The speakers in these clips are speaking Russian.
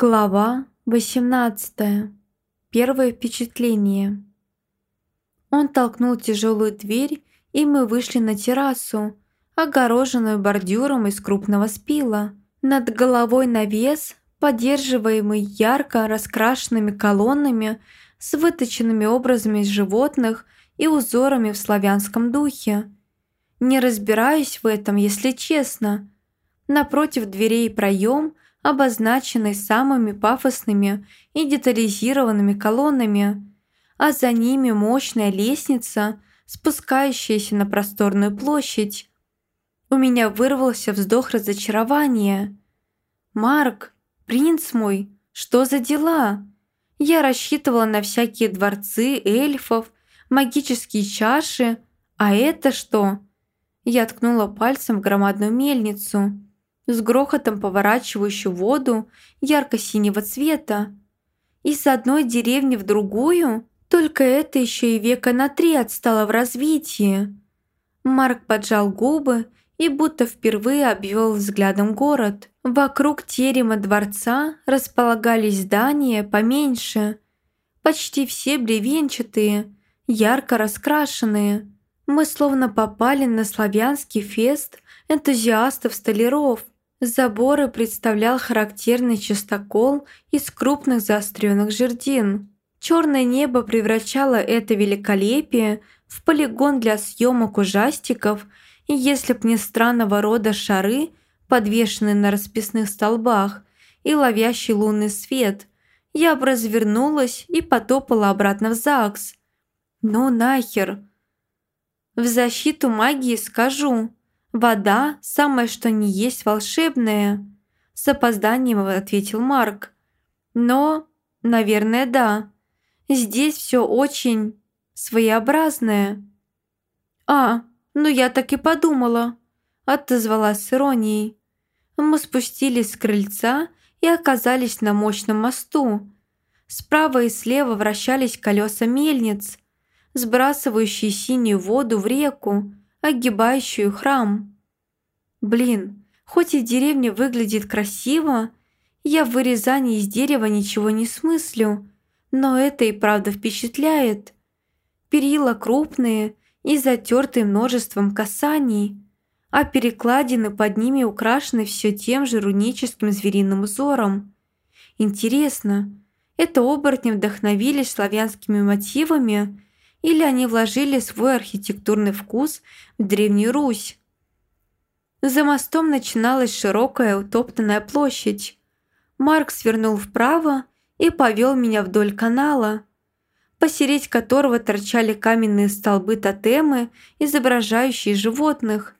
Глава 18. Первое впечатление. Он толкнул тяжелую дверь, и мы вышли на террасу, огороженную бордюром из крупного спила. Над головой навес, поддерживаемый ярко раскрашенными колоннами с выточенными образами животных и узорами в славянском духе. Не разбираюсь в этом, если честно. Напротив дверей проем – обозначенный самыми пафосными и детализированными колоннами, а за ними мощная лестница, спускающаяся на просторную площадь. У меня вырвался вздох разочарования. «Марк, принц мой, что за дела?» Я рассчитывала на всякие дворцы эльфов, магические чаши, а это что? Я ткнула пальцем в громадную мельницу – с грохотом поворачивающую воду ярко-синего цвета. Из одной деревни в другую, только это еще и века на три отстало в развитии. Марк поджал губы и будто впервые обвел взглядом город. Вокруг терема дворца располагались здания поменьше, почти все бревенчатые, ярко раскрашенные. Мы словно попали на славянский фест энтузиастов-столяров – Заборы представлял характерный частокол из крупных заостренных жердин. Черное небо превращало это великолепие в полигон для съемок ужастиков, и если б не странного рода шары, подвешенные на расписных столбах, и ловящий лунный свет, я бы развернулась и потопала обратно в ЗАГС. Ну нахер. В защиту магии скажу, «Вода – самое что ни есть волшебная», – с опозданием ответил Марк. «Но, наверное, да. Здесь все очень своеобразное». «А, ну я так и подумала», – отозвалась с иронией. Мы спустились с крыльца и оказались на мощном мосту. Справа и слева вращались колеса мельниц, сбрасывающие синюю воду в реку, огибающую храм. Блин, хоть и деревня выглядит красиво, я в вырезании из дерева ничего не смыслю, но это и правда впечатляет. Перила крупные и затертые множеством касаний, а перекладины под ними украшены все тем же руническим звериным узором. Интересно, это оборотни вдохновились славянскими мотивами или они вложили свой архитектурный вкус в Древнюю Русь. За мостом начиналась широкая утоптанная площадь. Марк свернул вправо и повел меня вдоль канала, посередь которого торчали каменные столбы-тотемы, изображающие животных.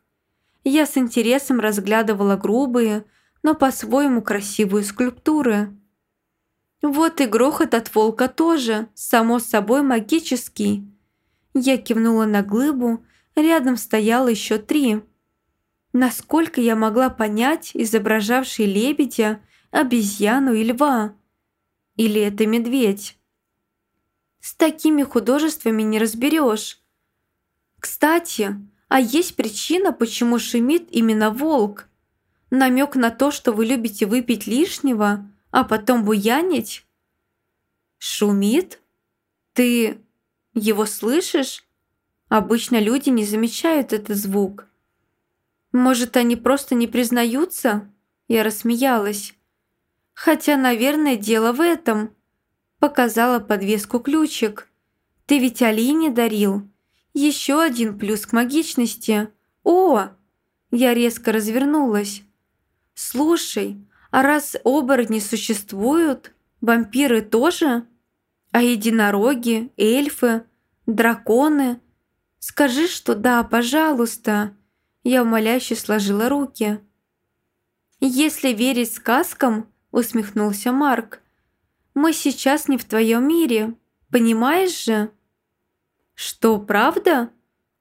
Я с интересом разглядывала грубые, но по-своему красивые скульптуры. Вот и грохот от волка тоже, само собой магический. Я кивнула на глыбу, рядом стояло еще три. Насколько я могла понять изображавший лебедя, обезьяну и льва? Или это медведь? С такими художествами не разберешь. Кстати, а есть причина, почему шумит именно волк? Намек на то, что вы любите выпить лишнего – а потом буянить? Шумит? Ты его слышишь? Обычно люди не замечают этот звук. Может, они просто не признаются? Я рассмеялась. Хотя, наверное, дело в этом. Показала подвеску ключик. Ты ведь Алине дарил. Еще один плюс к магичности. О! Я резко развернулась. Слушай, а раз оборотни существуют, вампиры тоже? А единороги, эльфы, драконы? Скажи, что да, пожалуйста. Я умоляюще сложила руки. Если верить сказкам, усмехнулся Марк, мы сейчас не в твоем мире, понимаешь же? Что, правда?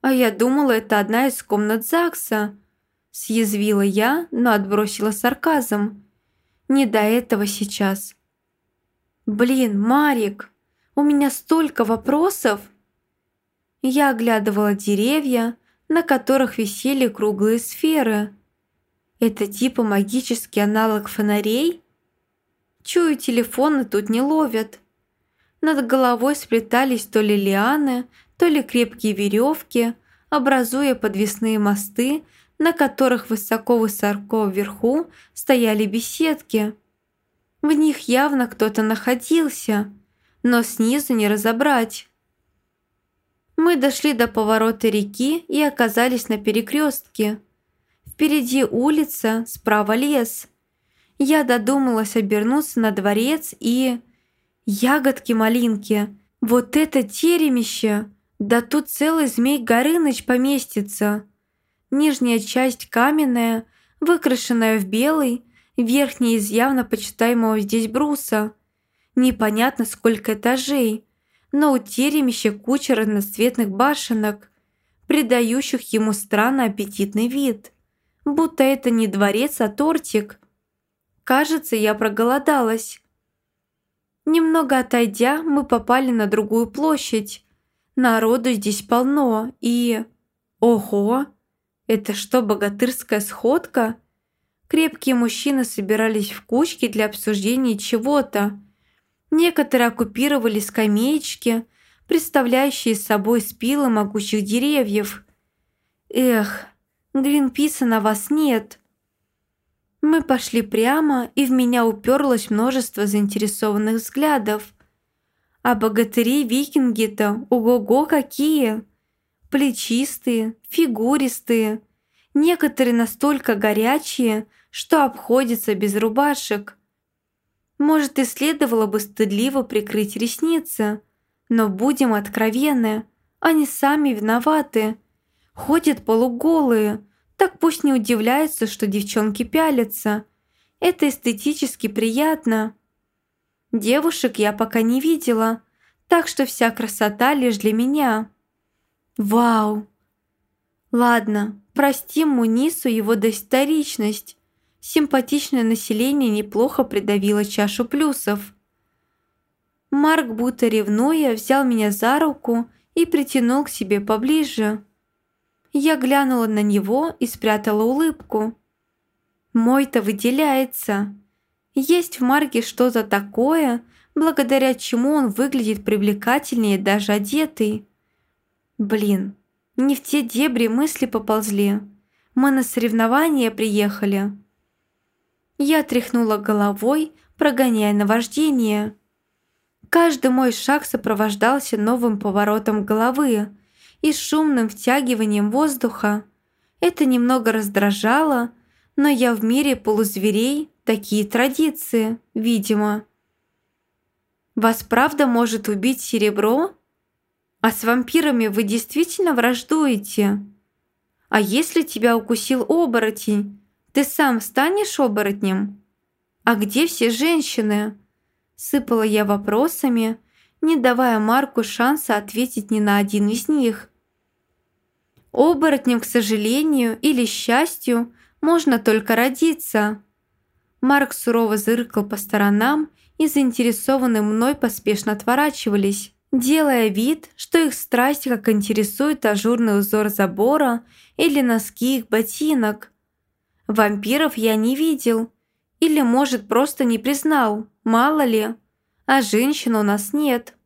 А я думала, это одна из комнат ЗАГСа. Съязвила я, но отбросила сарказм. Не до этого сейчас. Блин, Марик, у меня столько вопросов. Я оглядывала деревья, на которых висели круглые сферы. Это типа магический аналог фонарей? Чую, телефоны тут не ловят. Над головой сплетались то ли лианы, то ли крепкие веревки, образуя подвесные мосты, на которых высоко-высоко вверху стояли беседки. В них явно кто-то находился, но снизу не разобрать. Мы дошли до поворота реки и оказались на перекрестке. Впереди улица, справа лес. Я додумалась обернуться на дворец и... Ягодки-малинки, вот это теремище! Да тут целый змей Горыныч поместится. Нижняя часть каменная, выкрашенная в белый, верхняя из явно почитаемого здесь бруса. Непонятно, сколько этажей, но у теремища куча разноцветных башенок, придающих ему странно аппетитный вид. Будто это не дворец, а тортик. Кажется, я проголодалась. Немного отойдя, мы попали на другую площадь. Народу здесь полно и... Ого! Это что, богатырская сходка? Крепкие мужчины собирались в кучки для обсуждения чего-то. Некоторые оккупировали скамеечки, представляющие собой спилы могучих деревьев. Эх, Гринписа на вас нет. Мы пошли прямо, и в меня уперлось множество заинтересованных взглядов. А богатыри-викинги-то, ого-го, какие! Плечистые, фигуристые, некоторые настолько горячие, что обходятся без рубашек. Может, и следовало бы стыдливо прикрыть ресницы, но будем откровенны, они сами виноваты. Ходят полуголые, так пусть не удивляются, что девчонки пялятся. Это эстетически приятно. Девушек я пока не видела, так что вся красота лишь для меня. Вау! Ладно, простим Мунису его доисторичность. Симпатичное население неплохо придавило чашу плюсов. Марк, будто ревнуя, взял меня за руку и притянул к себе поближе. Я глянула на него и спрятала улыбку. Мой-то выделяется. Есть в Марге что-то такое, благодаря чему он выглядит привлекательнее даже одетый. Блин, не в те дебри мысли поползли. Мы на соревнования приехали. Я тряхнула головой, прогоняя наваждение. Каждый мой шаг сопровождался новым поворотом головы – и шумным втягиванием воздуха. Это немного раздражало, но я в мире полузверей такие традиции, видимо. Вас правда может убить серебро? А с вампирами вы действительно враждуете? А если тебя укусил оборотень, ты сам станешь оборотнем? А где все женщины? Сыпала я вопросами, не давая Марку шанса ответить ни на один из них. Оборотнем, к сожалению или счастью, можно только родиться. Марк сурово зыркал по сторонам, и заинтересованные мной поспешно отворачивались, делая вид, что их страсть как интересует ажурный узор забора или носки их ботинок. Вампиров я не видел, или, может, просто не признал, мало ли, а женщин у нас нет.